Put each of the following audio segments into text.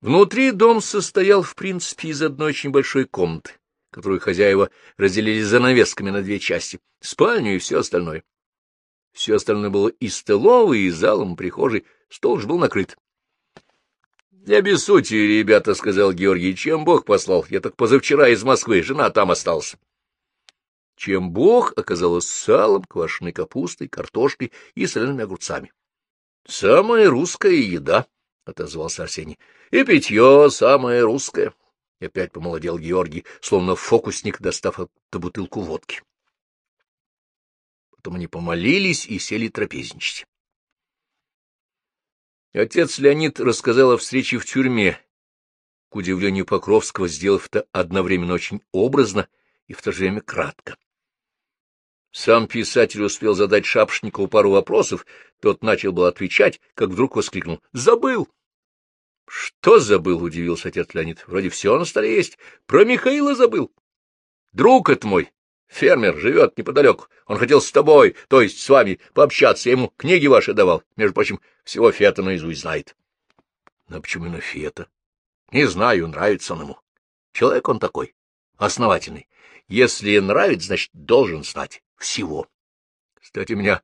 Внутри дом состоял, в принципе, из одной очень большой комнаты, которую хозяева разделили занавесками на две части — спальню и все остальное. Все остальное было и столовой, и залом, и прихожей, стол же был накрыт. — Не обессудьте, ребята, — сказал Георгий, — чем Бог послал? Я так позавчера из Москвы, жена там осталась. Чем Бог оказалось салом, квашеной капустой, картошкой и солеными огурцами. — Самая русская еда, — отозвался Арсений. — И питье самое русское. И опять помолодел Георгий, словно фокусник, достав эту бутылку водки. Потом они помолились и сели трапезничать. Отец Леонид рассказал о встрече в тюрьме, к удивлению Покровского, сделав это одновременно очень образно и в то же время кратко. Сам писатель успел задать Шапшникову пару вопросов, тот начал был отвечать, как вдруг воскликнул «Забыл!» «Что забыл?» — удивился отец Леонид. «Вроде все на столе есть. Про Михаила забыл. Друг это мой, фермер, живет неподалеку. Он хотел с тобой, то есть с вами, пообщаться. Я ему книги ваши давал. Между прочим, всего Фета наизусть знает». «Но почему именно Фета?» «Не знаю, нравится он ему. Человек он такой, основательный. Если нравится, значит, должен знать всего. Кстати, у меня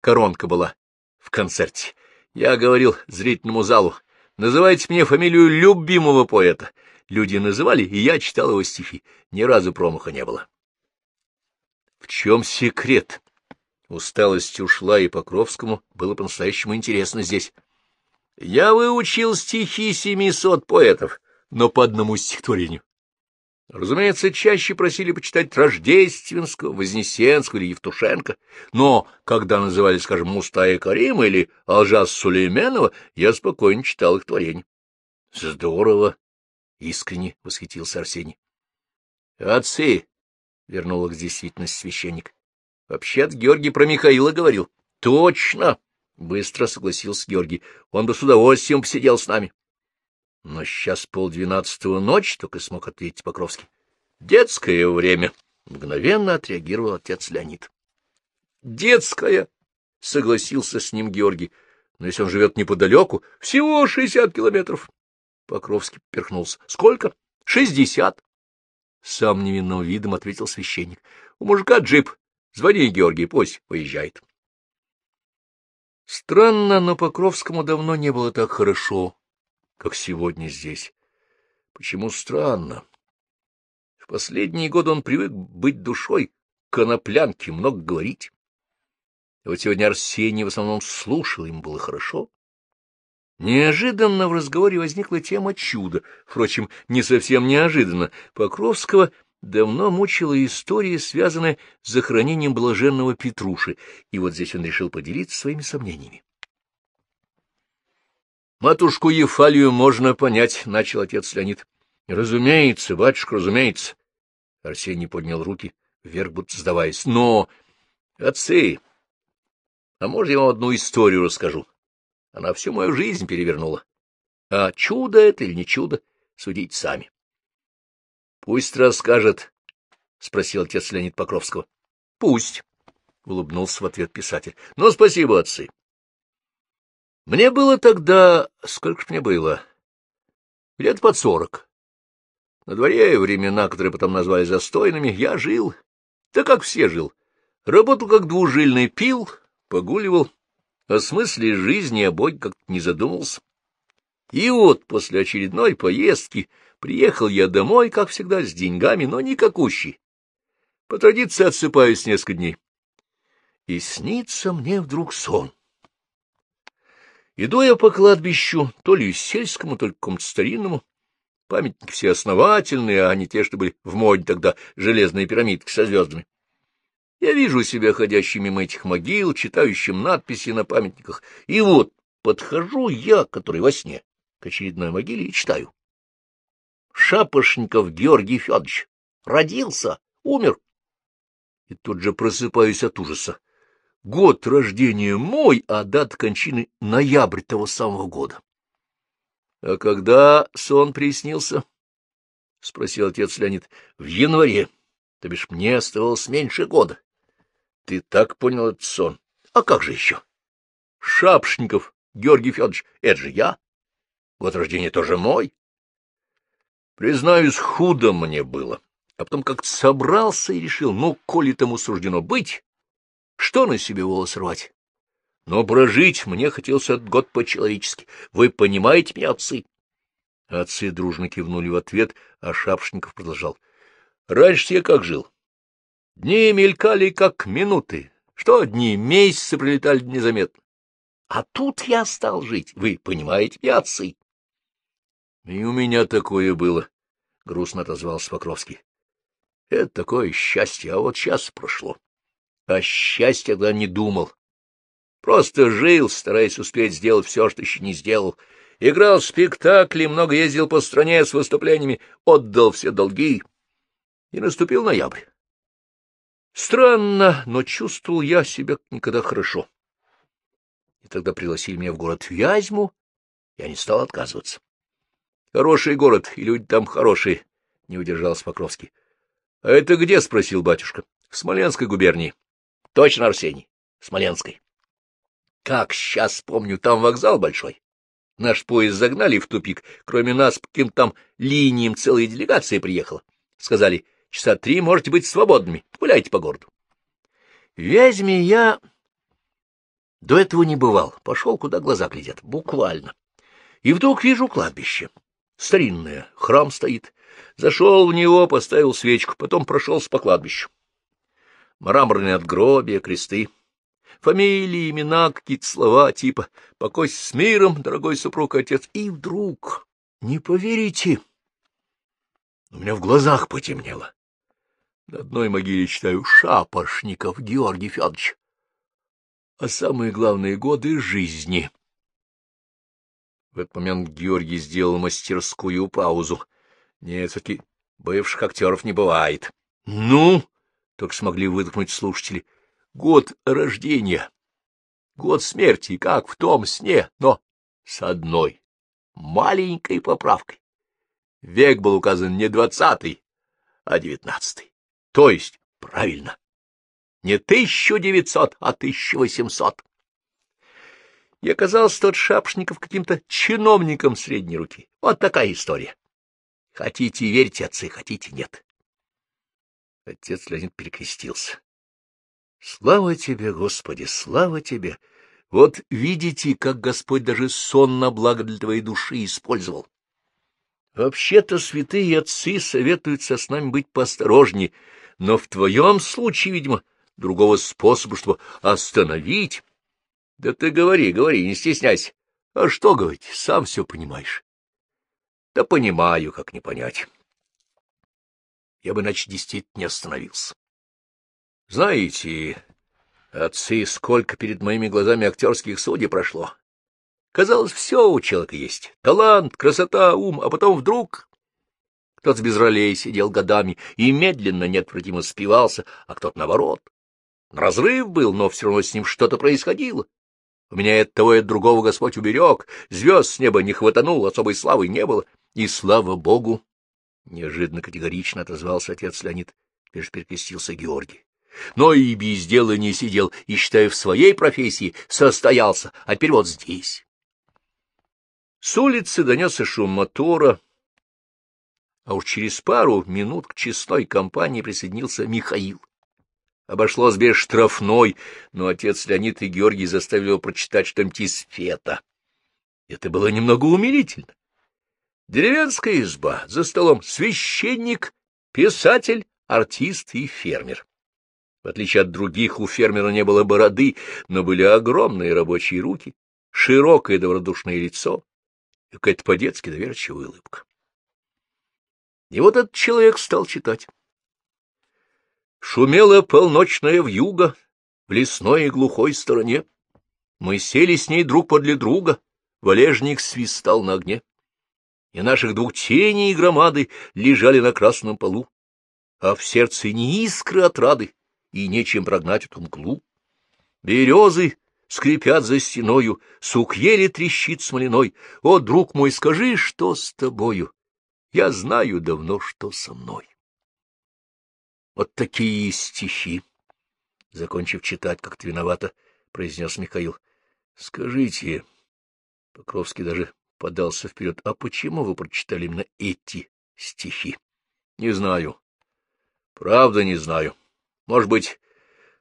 коронка была в концерте. Я говорил зрительному залу, называйте мне фамилию любимого поэта. Люди называли, и я читал его стихи. Ни разу промаха не было. В чем секрет? Усталость ушла, и Покровскому было по-настоящему интересно здесь. Я выучил стихи семисот поэтов, но по одному стихотворению. Разумеется, чаще просили почитать Рождественского, Вознесенского или Евтушенко, но когда называли, скажем, Мустая Карима или Алжас Сулейменова, я спокойно читал их творения. — Здорово! — искренне восхитился Арсений. — Отцы! — вернул их действительность священник. — Вообще-то Георгий про Михаила говорил. — Точно! — быстро согласился Георгий. — Он бы с удовольствием посидел с нами. Но сейчас полдвенадцатого ночи, только смог ответить Покровский. — Детское время, — мгновенно отреагировал отец Леонид. — Детское, — согласился с ним Георгий. — Но если он живет неподалеку, всего шестьдесят километров. Покровский перхнулся. — Сколько? — Шестьдесят. Сам невинным видом ответил священник. — У мужика джип. Звони, Георгий, пусть выезжает. Странно, но Покровскому давно не было так хорошо как сегодня здесь. Почему странно? В последние годы он привык быть душой коноплянки, много говорить. И вот сегодня Арсений в основном слушал, ему было хорошо. Неожиданно в разговоре возникла тема чуда. Впрочем, не совсем неожиданно. Покровского давно мучила история, связанная с захоронением блаженного Петруши, и вот здесь он решил поделиться своими сомнениями. Матушку Ефалию можно понять, — начал отец Леонид. — Разумеется, батюшка, разумеется. Арсений поднял руки, вверх будто сдаваясь. — Но, отцы, а может, я вам одну историю расскажу? Она всю мою жизнь перевернула. А чудо это или не чудо, судите сами. — Пусть расскажет, — спросил отец Леонид Покровского. — Пусть, — улыбнулся в ответ писатель. — Ну, спасибо, отцы. Мне было тогда... Сколько ж мне было? Лет под сорок. На дворе времена, которые потом назвали застойными, я жил. Да как все жил. Работал как двужильный, пил, погуливал. О смысле жизни, о Боге как-то не задумался. И вот после очередной поездки приехал я домой, как всегда, с деньгами, но никакущий. По традиции отсыпаюсь несколько дней. И снится мне вдруг сон. Иду я по кладбищу, то ли сельскому, то ли какому-то старинному. Памятники все основательные, а не те, что были в моде тогда, железные пирамидки со звездами. Я вижу себя ходящим мимо этих могил, читающим надписи на памятниках, и вот подхожу я, который во сне, к очередной могиле и читаю. Шапошников Георгий Федорович родился, умер. И тут же просыпаюсь от ужаса. Год рождения мой, а дата кончины — ноябрь того самого года. — А когда сон приснился? — спросил отец Леонид. — В январе. То бишь мне оставалось меньше года. — Ты так понял этот сон? А как же еще? — Шапшников Георгий Федорович, это же я. Год рождения тоже мой. Признаюсь, худо мне было. А потом как-то собрался и решил, ну, коли тому суждено быть, что на себе волос рвать? Но прожить мне хотелось этот год по-человечески. Вы понимаете меня, отцы? Отцы дружно кивнули в ответ, а Шапшников продолжал. Раньше я как жил? Дни мелькали, как минуты. Что дни, месяцы прилетали незаметно. А тут я стал жить, вы понимаете, меня, отцы? — И у меня такое было, — грустно отозвался Покровский. — Это такое счастье, а вот сейчас прошло. А счастье тогда не думал. Просто жил, стараясь успеть сделать все, что еще не сделал. Играл в спектакли, много ездил по стране с выступлениями, отдал все долги. И наступил ноябрь. Странно, но чувствовал я себя никогда хорошо. И тогда пригласили меня в город Вязьму, я не стал отказываться. Хороший город, и люди там хорошие, — не удержался Покровский. — А это где? — спросил батюшка. — В Смоленской губернии. — Точно, Арсений, Смоленской. Как сейчас помню, там вокзал большой. Наш поезд загнали в тупик. Кроме нас, по каким там линиям целая делегация приехала. Сказали, часа три можете быть свободными, гуляйте по городу. В я до этого не бывал, пошел, куда глаза глядят, буквально. И вдруг вижу кладбище. Старинное, храм стоит. Зашел в него, поставил свечку, потом прошелся по кладбищу. Мраморные надгробия, кресты. Фамилии, имена, какие-то слова, типа «покойся с миром, дорогой супруг, отец». И вдруг, не поверите, у меня в глазах потемнело. На одной могиле читаю «Шапошников Георгий Федорович». А самые главные годы жизни — в этот момент Георгий сделал мастерскую паузу. Нет, все-таки бывших актеров не бывает. — Ну? — только смогли выдохнуть слушатели. — Год рождения, год смерти, как в том сне, но с одной маленькой поправкой. Век был указан не двадцатый, а девятнадцатый. То есть, правильно, не тысяча девятьсот, а тысяча восемьсот и оказался тот Шапшников каким-то чиновником средней руки. Вот такая история. Хотите верьте, отцы, хотите нет. Отец Леонид перекрестился. Слава тебе, Господи, слава тебе! Вот видите, как Господь даже сон на благо для твоей души использовал. Вообще-то святые отцы советуются с нами быть поосторожнее, но в твоем случае, видимо, другого способа, чтобы остановить да ты говори, говори, не стесняйся. А что говорить, сам все понимаешь. Да понимаю, как не понять. Я бы, иначе, действительно не остановился. Знаете, отцы, сколько перед моими глазами актерских судей прошло. Казалось, все у человека есть. Талант, красота, ум, а потом вдруг... Кто-то без ролей сидел годами и медленно, неотвратимо спивался, а кто-то наоборот. Разрыв был, но все равно с ним что-то происходило. У меня от того и от другого Господь уберег, звезд с неба не хватанул, особой славы не было. И слава Богу! — неожиданно категорично отозвался отец Леонид. Теперь перекрестился Георгий. Но и без дела не сидел, и, считаю, в своей профессии состоялся, а теперь вот здесь. С улицы донесся шум мотора, а уж через пару минут к честной компании присоединился Михаил. Обошлось без штрафной, но отец Леонид и Георгий заставили его прочитать что-нибудь из фета. Это было немного умилительно. Деревенская изба, за столом священник, писатель, артист и фермер. В отличие от других, у фермера не было бороды, но были огромные рабочие руки, широкое добродушное лицо и какая-то по-детски доверчивая улыбка. И вот этот человек стал читать. Шумела полночная вьюга в лесной и глухой стороне. Мы сели с ней друг подле друга, валежник свистал на огне. И наших двух теней и громады лежали на красном полу, а в сердце не искры отрады, и нечем прогнать эту мглу. Березы скрипят за стеною, сук еле трещит смоляной. О, друг мой, скажи, что с тобою? Я знаю давно, что со мной. Вот такие стихи. Закончив читать, как-то виновато, произнес Михаил. — Скажите, Покровский даже подался вперед. — А почему вы прочитали именно эти стихи? — Не знаю. — Правда, не знаю. Может быть,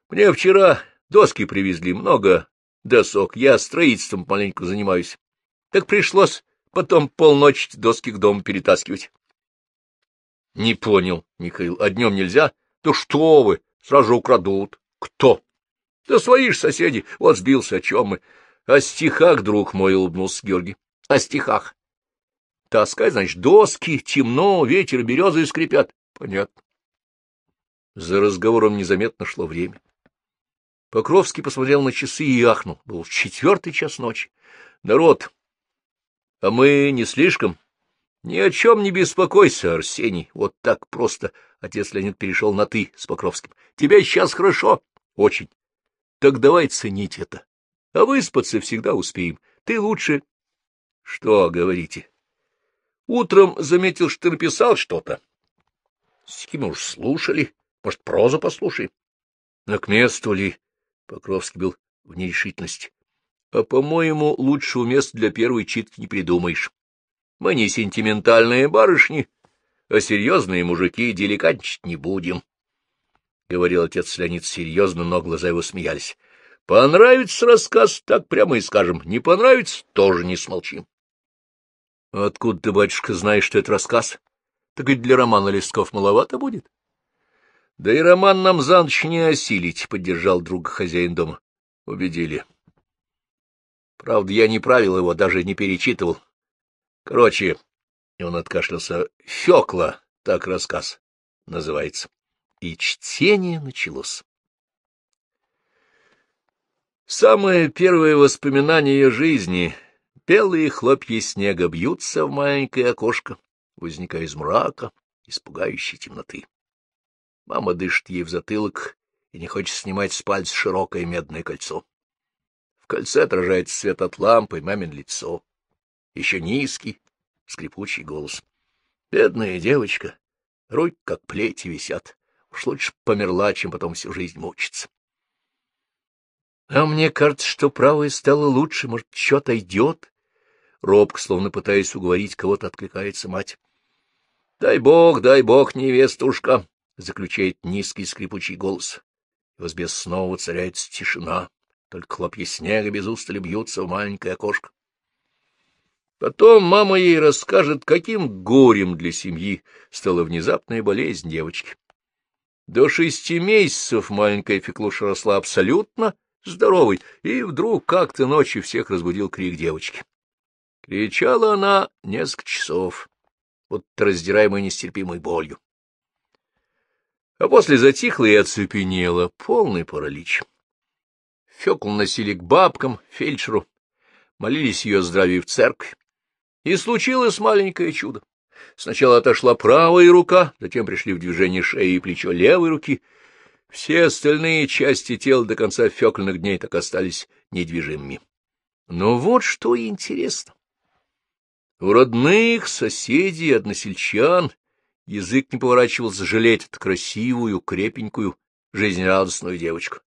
мне вчера доски привезли, много досок. Я строительством маленько занимаюсь. Так пришлось потом полночи доски к дому перетаскивать. — Не понял, Михаил. А днем нельзя? — Да что вы! Сразу же украдут. — Кто? — Да свои ж соседи. Вот сбился, о чем мы. — О стихах, друг мой, — улыбнулся Георгий. — О стихах. — Таскай, значит, доски, темно, ветер, березы скрипят. — Понятно. За разговором незаметно шло время. Покровский посмотрел на часы и ахнул. Был четвертый час ночи. Народ, а мы не слишком? Ни о чем не беспокойся, Арсений. Вот так просто отец Леонид перешел на «ты» с Покровским. Тебе сейчас хорошо? Очень. Так давай ценить это. А выспаться всегда успеем. Ты лучше... Что говорите? Утром заметил, что ты написал что-то. С кем уж слушали. Может, прозу послушай? На к месту ли? Покровский был в нерешительности. — А, по-моему, лучшего места для первой читки не придумаешь. Мы не сентиментальные барышни, а серьезные мужики деликатничать не будем. — говорил отец Леонид серьезно, но глаза его смеялись. — Понравится рассказ, так прямо и скажем. Не понравится, тоже не смолчим. — Откуда ты, батюшка, знаешь, что это рассказ? Так ведь для романа листков маловато будет. — Да и роман нам за ночь не осилить, — поддержал друг хозяин дома. — Убедили. Правда, я не правил его, даже не перечитывал. Короче, он откашлялся, — Фёкла, так рассказ называется. И чтение началось. Самое первое воспоминание ее жизни — белые хлопья снега бьются в маленькое окошко, возникая из мрака, испугающей темноты. Мама дышит ей в затылок и не хочет снимать с пальца широкое медное кольцо. В кольце отражается свет от лампы мамин лицо. Еще низкий, скрипучий голос. Бедная девочка, руки как плети висят. Уж лучше померла, чем потом всю жизнь мучиться. А мне кажется, что правое стало лучше, может, что-то идет. Робко, словно пытаясь уговорить кого-то, откликается мать. — Дай бог, дай бог, невестушка! заключает низкий скрипучий голос. В избе снова царяется тишина, только хлопья снега без устали бьются в маленькое окошко. Потом мама ей расскажет, каким горем для семьи стала внезапная болезнь девочки. До шести месяцев маленькая Феклуша росла абсолютно здоровой, и вдруг как-то ночью всех разбудил крик девочки. Кричала она несколько часов, вот раздираемой нестерпимой болью а после затихла и оцепенела, полный паралич. Фёкл носили к бабкам, фельдшеру, молились ее здравию в церкви. И случилось маленькое чудо. Сначала отошла правая рука, затем пришли в движение шеи и плечо левой руки. Все остальные части тела до конца фёкльных дней так остались недвижимыми. Но вот что интересно. У родных, соседей, односельчан Язык не поворачивался жалеть эту красивую, крепенькую, жизнерадостную девочку.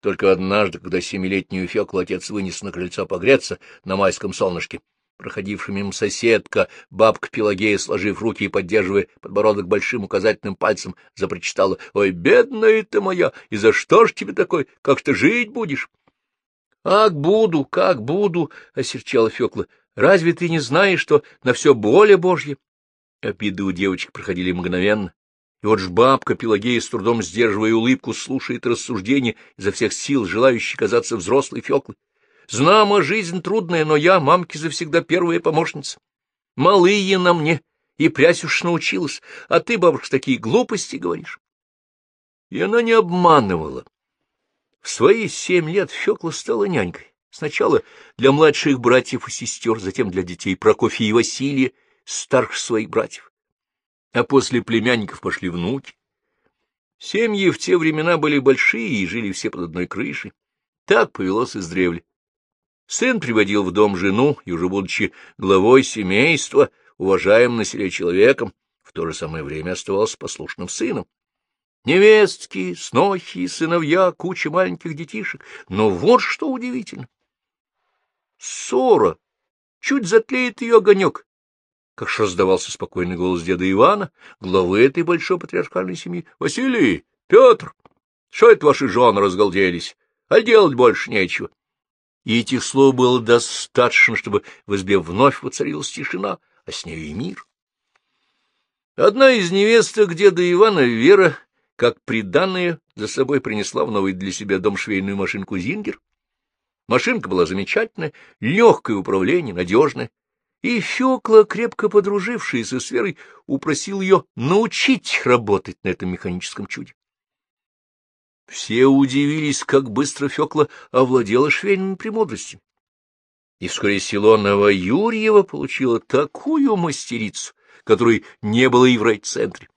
Только однажды, когда семилетнюю Феклу отец вынес на крыльцо погреться на майском солнышке, проходившая мимо соседка, бабка Пелагея, сложив руки и поддерживая подбородок большим указательным пальцем, запрочитала, «Ой, бедная ты моя, и за что ж тебе такой, как ты жить будешь?» «Как буду, как буду!» — осерчала Фекла. «Разве ты не знаешь, что на все более Божье?» Обиды у девочек проходили мгновенно, и вот ж бабка Пелагея, с трудом сдерживая улыбку, слушает рассуждения изо всех сил, желающей казаться взрослой Феклой. Знамо, жизнь трудная, но я, мамки, завсегда первая помощница. Малые на мне, и прясь уж научилась, а ты, бабушка, такие глупости говоришь. И она не обманывала. В свои семь лет Фекла стала нянькой. Сначала для младших братьев и сестер, затем для детей Прокофья и Василия, старших своих братьев. А после племянников пошли внуки. Семьи в те времена были большие и жили все под одной крышей. Так повелось издревле. Сын приводил в дом жену, и уже будучи главой семейства, уважаемым на селе человеком, в то же самое время оставался послушным сыном. Невестки, снохи, сыновья, куча маленьких детишек. Но вот что удивительно. Ссора чуть затлеет ее огонек. Как ж раздавался спокойный голос деда Ивана, главы этой большой патриархальной семьи. — Василий, Петр, что это ваши жены разгалделись? А делать больше нечего. И этих слов было достаточно, чтобы в избе вновь воцарилась тишина, а с нею и мир. Одна из невесток деда Ивана, Вера, как приданная, за собой принесла в новый для себя дом швейную машинку «Зингер». Машинка была замечательная, легкое управление, надежное. И Фёкла, крепко подружившаяся с Верой, упросил ее научить работать на этом механическом чуде. Все удивились, как быстро Фёкла овладела швейными премудростями. И вскоре село Новоюрьево получило такую мастерицу, которой не было и в райцентре.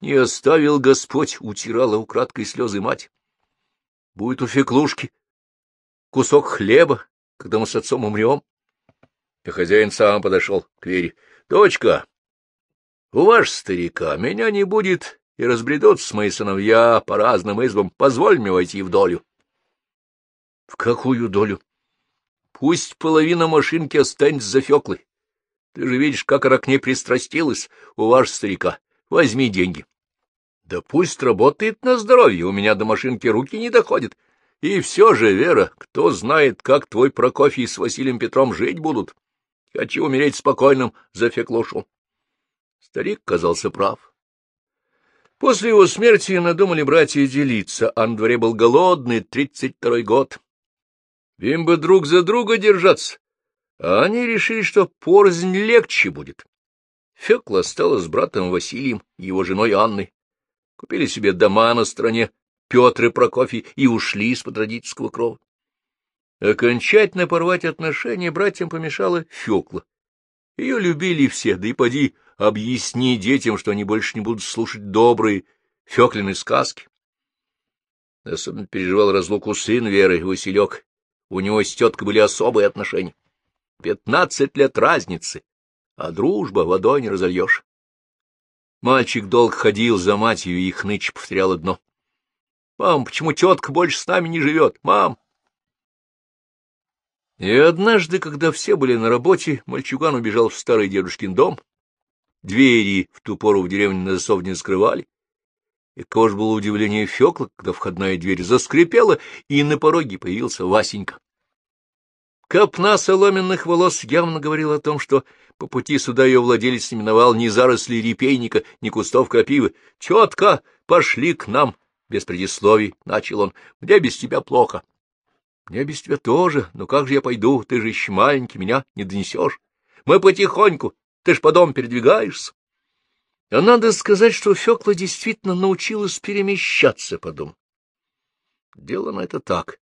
Не оставил Господь, утирала украдкой слезы мать. Будет у Феклушки кусок хлеба, когда мы с отцом умрем. И хозяин сам подошел к Вере. — Дочка, у ваш старика меня не будет, и разбредутся мои сыновья по разным избам. Позволь мне войти в долю. — В какую долю? — Пусть половина машинки останется за Феклой. Ты же видишь, как она к ней пристрастилась у ваш старика. Возьми деньги. Да пусть работает на здоровье, у меня до машинки руки не доходят. И все же, Вера, кто знает, как твой Прокофий с Василием Петром жить будут. Хочу умереть спокойным за Феклушу. Старик казался прав. После его смерти надумали братья делиться, а на дворе был голодный, тридцать второй год. Им бы друг за друга держаться, а они решили, что порознь легче будет. Фекла стала с братом Василием и его женой Анной. Купили себе дома на стороне Петр и Прокофий и ушли из-под родительского крова. Окончательно порвать отношения братьям помешала Фекла. Ее любили все, да и поди объясни детям, что они больше не будут слушать добрые Феклины сказки. Особенно переживал разлуку сын Веры, Василек. У него с теткой были особые отношения. Пятнадцать лет разницы, а дружба водой не разольешь. Мальчик долго ходил за матью и хнычь повторял одно. — Мам, почему тетка больше с нами не живет? Мам! И однажды, когда все были на работе, мальчуган убежал в старый дедушкин дом. Двери в ту пору в деревне на засов не скрывали. И кого ж было удивление Фёкла, когда входная дверь заскрипела, и на пороге появился Васенька. Копна соломенных волос явно говорила о том, что по пути сюда ее владелец не миновал ни зарослей репейника, ни кустов крапивы. — Тетка, пошли к нам! — без предисловий начал он. — Мне без тебя плохо. — Мне без тебя тоже, но как же я пойду? Ты же еще маленький, меня не донесешь. Мы потихоньку, ты ж по дому передвигаешься. А надо сказать, что Фёкла действительно научилась перемещаться по дому. Дело на это так.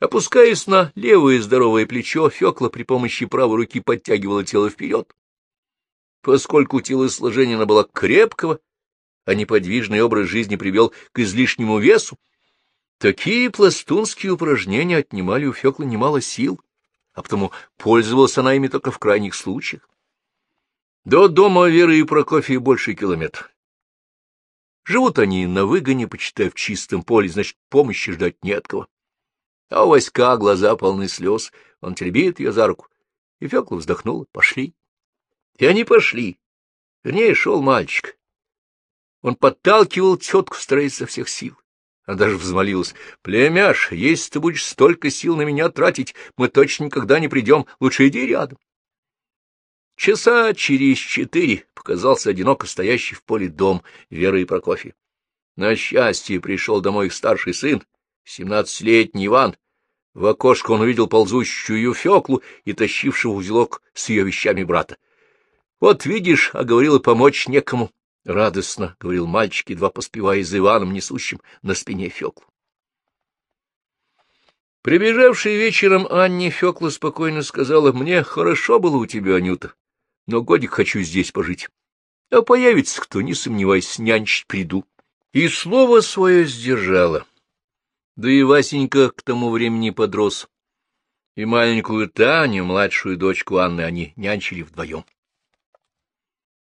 Опускаясь на левое здоровое плечо, Фёкла при помощи правой руки подтягивала тело вперед. Поскольку телосложение она была крепкого, а неподвижный образ жизни привел к излишнему весу, такие пластунские упражнения отнимали у Фёклы немало сил, а потому пользовалась она ими только в крайних случаях. До дома Веры и Прокофия больше километр. Живут они на выгоне, почитай, в чистом поле, значит, помощи ждать не от кого. А у Васька глаза полны слез, он теребит ее за руку. И Фёкла вздохнула. Пошли. И они пошли. Вернее, шел мальчик. Он подталкивал тетку, стараясь со всех сил. Она даже взмолилась. — Племяш, если ты будешь столько сил на меня тратить, мы точно никогда не придем. Лучше иди рядом. Часа через четыре показался одиноко стоящий в поле дом Веры и Прокофья. На счастье пришел домой их старший сын, семнадцатилетний Иван. В окошко он увидел ползущую Феклу и тащившего узелок с ее вещами брата. — Вот видишь, а говорила, помочь некому. — Радостно, — говорил мальчик, едва поспевая за Иваном, несущим на спине Феклу. Прибежавший вечером Анне Фекла спокойно сказала, — Мне хорошо было у тебя, Анюта, но годик хочу здесь пожить. А появится кто, не сомневайся, нянчить приду. И слово свое сдержала. Да и Васенька к тому времени подрос. И маленькую Таню, младшую дочку Анны, они нянчили вдвоем.